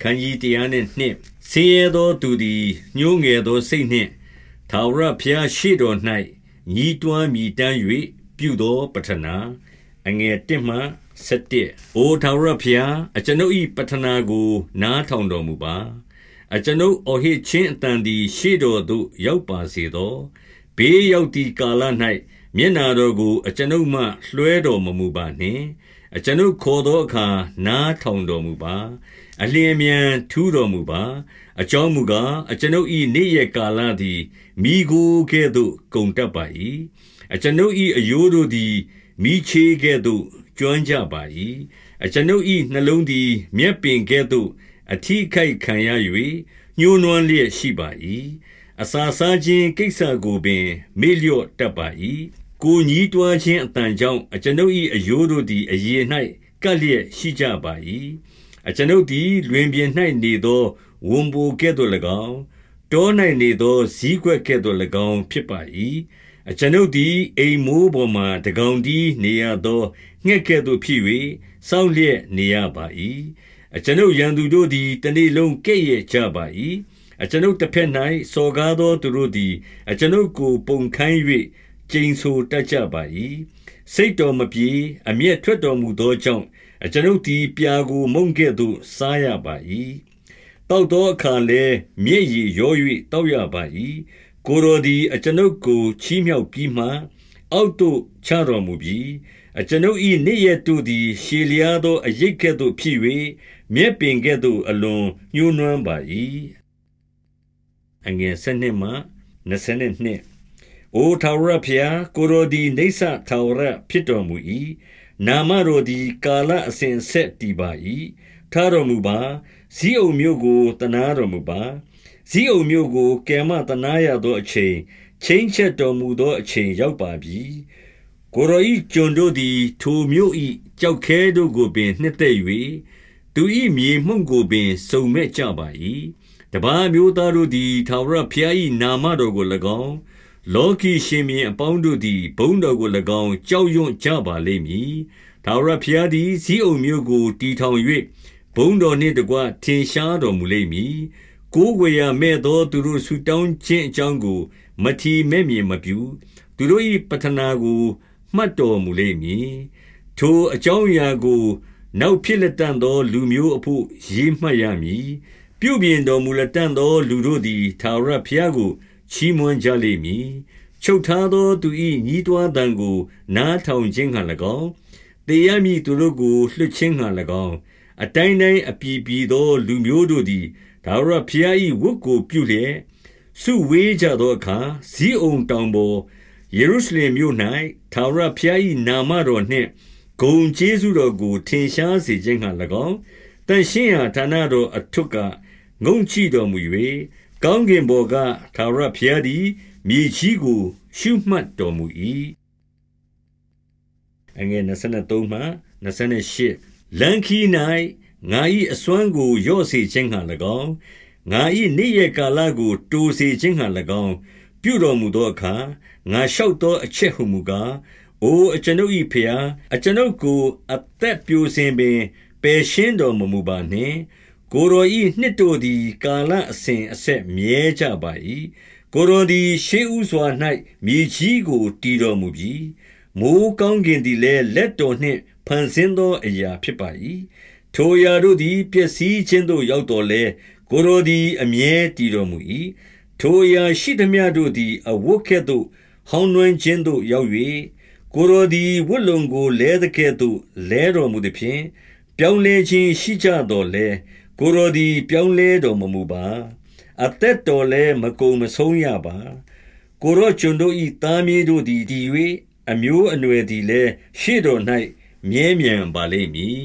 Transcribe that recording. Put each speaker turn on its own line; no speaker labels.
ခန်းကြီးတရားနှင့်နှင့်ဆင်းရဲသောသူသည်ညှိုးငယ်သောစိတ်နှင့်ထာဝရဘုရားရှေ့တော်၌ညီးတွားမြည်တမ်း၍ပြုသောပတနာအငယ်1မှ7အိုထာဝရဘုရားအကျွန်ုပ်၏ပတနာကို နားထောင်တော်မူပါအကျွန်ုပ်အော်ဟစ်ခြင်းအတန်သည် ရှေ့တော်သို့ရောက်ပါစေသောဘေးရောက်သည့်ကာလ၌ မျက်နာတော်ကို အကျွန်ုပ်မှ လွှဲတော်မမူပါနှင့် အကျွန်ုပ်ခေါ်သောအခါ နားထောင်တော်မူပါ အလျင်မြန် ထူးတော်မူပါ အကြောင်းမူကား အကျွန်ုပ်၏နေ့ရက်ကာလသည်မိကိုကဲ့သို့ ကုန်တက်ပါ၏အကျွန်ုပ်၏အယိုးတို့သည်မိချေကဲ့သို့ ကျွမ်းကြပါ၏အကျွန်ုပ်၏နှလုံးသည် မြက်ပင်ကဲ့သို့ အထီးခိုက်ခံရ၍ညှိုးနွမ်းလျက်ရှိပါ၏ အစာစားခြင်းကိစ္စကိုပင် မေ့လျော့တတ်ပါ၏ကိုညီးတွားခြင်းအတန်ကြောင့်အကျွန်ုပ်၏အယိုးတို့သည်အရေ၌ကပ်လျက်ရှိကြပါ၏အကျွန်ုပ်သည်လွင်ပြင်၌နေသောဝန်ပိုကဲ့သို့၎င်းတော၌နေသောဇီးကွက်ကဲ့သို့၎င်းဖြစ်ပါ၏အကျွန်ုပ်သည်အိမ်မိုးပေါ်မှတကောင်တည်းနေရသောငှက်ကဲ့သို့ဖြစ်၍စောင့်လျက်နေရပါ၏အကျွန်ုပ်ရန်သူတို့သည်တနေ့လုံးကဲ့ရဲ့ကြပါ၏ အကျွန်ုပ်တစ်ဖက်၌စော်ကားသောသူတို့သည် အကျွန်ုပ်ကို ပုံခိုင်း၍ကျိန်ဆိုတတ်ကြပါ၏စိတ်တော်မပြေအမျက်ထွက်တော်မူသောကြောင့်အကျွန်ုပ်သည်ပြာကိုမုန်ကဲ့သို့စားရပါ၏တောက်သောအခါလည်းမျက်ရည်ရော၍တောက်ရပါ၏ကိုယ်တော်သည်အကျွန်ုပ်ကိုချီးမြှောက်ပြီးမှအောက်သို့ချတော်မူပြီအကျွန်ုပ်၏နေ့ရက်တို့သည် ရှည်လျားသောအရိပ်ကဲ့သို့ဖြစ်၍မြက်ပင်ကဲ့သို့အလွန်ညှိုးနွမ်းပါ၏ အငယ်၁၂မှ22အိုထာဝရဘုရားကိုရိုဒီနေဆာထာဝရဖြစ်တော်မူ၏နာမတော်သည်ကာလအစဉ်ဆက်တည်ပါ၏ထားတော်မူပါဇီးအုံမျိုးကိုတနာတော်မူပါဇီးအုံမျိုးကိုကယ်မတနာရသောအချိန်ချင်းချက်တော်မူသောအချိန်ရောက်ပါပြီကိုရောဤကျွန်တို့သည်ထိုမျိုးဤကြောက်ခဲတို့ကိုပင်နှစ်သက်၍သူဤမြေမှုန့်ကိုပင်စုံမဲ့ကြပါ၏ တပါမျိုးသားတို့သည်သာဝရဖျားဤနာမတော်ကို၎င်းလောကီရှင်မြင်အပေါင်းတို့သည်ဘုံတော်ကို၎င်းကြောက်ရွံ့ကြပါလိမ့်မည်သာဝရဖျားသည်ဇီးအုံမျိုးကိုတီထောင်၍ဘုံတော်နှင့်တကွထင်ရှားတော်မူလိမ့်မည်ကိုးဝေရမဲ့သောသူတို့ဆူတောင်းခြင်းအကြောင်းကို မထီမဲ့မြင်မပြုသူတို့၏ပတနာကိုမှတ်တော်မူလိမ့်မည်ထိုအကြောင်းအရာကို နောက်ဖြစ်လက်တန်သော လူမျိုးအဖို့ရေးမှတ်ရမည် ပြုပြင်တော်မူလက်တန်သောလူတို့သည်သာရဖျားကိုချီးမွမ်းကြလိမ့်မည်ချုပ်ထားသောသူ၏ညီးတွားတံကို နားထောင်ခြင်းဟံ၎င်းတေရမည်သူတို့ကိုလွှတ်ခြင်းဟံ၎င်းအတိုင်းတိုင်းအပြည်ပြည်သော လူမျိုးတို့သည်ဒါဝရဖျား၏ဝတ်ကိုပြုလျက်စုဝေးကြသောအခါဇီးအုံတောင်ပေါ်ယေရုရှလင်မြို့၌သာဝရဖျား၏နာမတော်နှင့်ဂုံကျေးဇူးတော်ကို ထင်ရှားစေခြင်းဟံ၎င်းတန်ရှင်းရာဌာနတော်အထွတ်က ငုံချီတော်မူ၍ကောင်းကင်ဘော်ကသာရဖျားသည်မြေကြီးကို ရှုမှတ်တော်မူ၏အငယ်23မှ28လန်ခီ၌ငါ၏အစွမ်းကိုရော့စေခြင်းဟံ၎င်းငါ၏နေ့ရက်ကာလကိုတိုးစေခြင်းဟံ၎င်းပြုတော်မူသောအခါငါလျှောက်သောအချက်ဟုမူကားအိုအကျွန်ုပ်၏ဖျားအကျွန်ုပ်ကိုအသက်ပြိုစင်ပင်ပယ်ရှင်းတော်မမူပါနှင့် ကိုယ်တော်၏နှစ်တို့သည်ကာလအစဉ်အဆက်မြဲကြပါ၏ကိုယ်တော်သည်ရှေးဥစွာ၌မြေကြီးကိုတည်တော်မူပြီးမိုးကောင်းကင်သည်လည်းလက်တော်နှင့်ဖန်ဆင်းသောအရာဖြစ်ပါ၏ထိုအရာတို့သည်ပျက်စီးခြင်းသို့ရောက်တော်လဲကိုယ်တော်သည်အမြဲတည်တော်မူ၏ထိုအရာရှိသမျှတို့သည်အဝတ်ကဲ့သို့ဟောင်းနှွမ်းခြင်းသို့ရောက်၍ကိုယ်တော်သည်ဝတ်လုံကိုလဲသကဲ့သို့လဲတော်မူသည်ဖြင့်ပြောင်းလဲခြင်းရှိကြတော်လဲ ကိုရိုသည်ပြောင်းလဲတော်မမူပါအသက်တော်လည်းမကုံမဆုံးရပါ ကိုရောကျွန်တို့ဤသားမြေးတို့သည်တည်၍အမျိုးအနွယ်သည်လည်းရှေ့တော်၌မြဲမြံပါလိမ့်မည်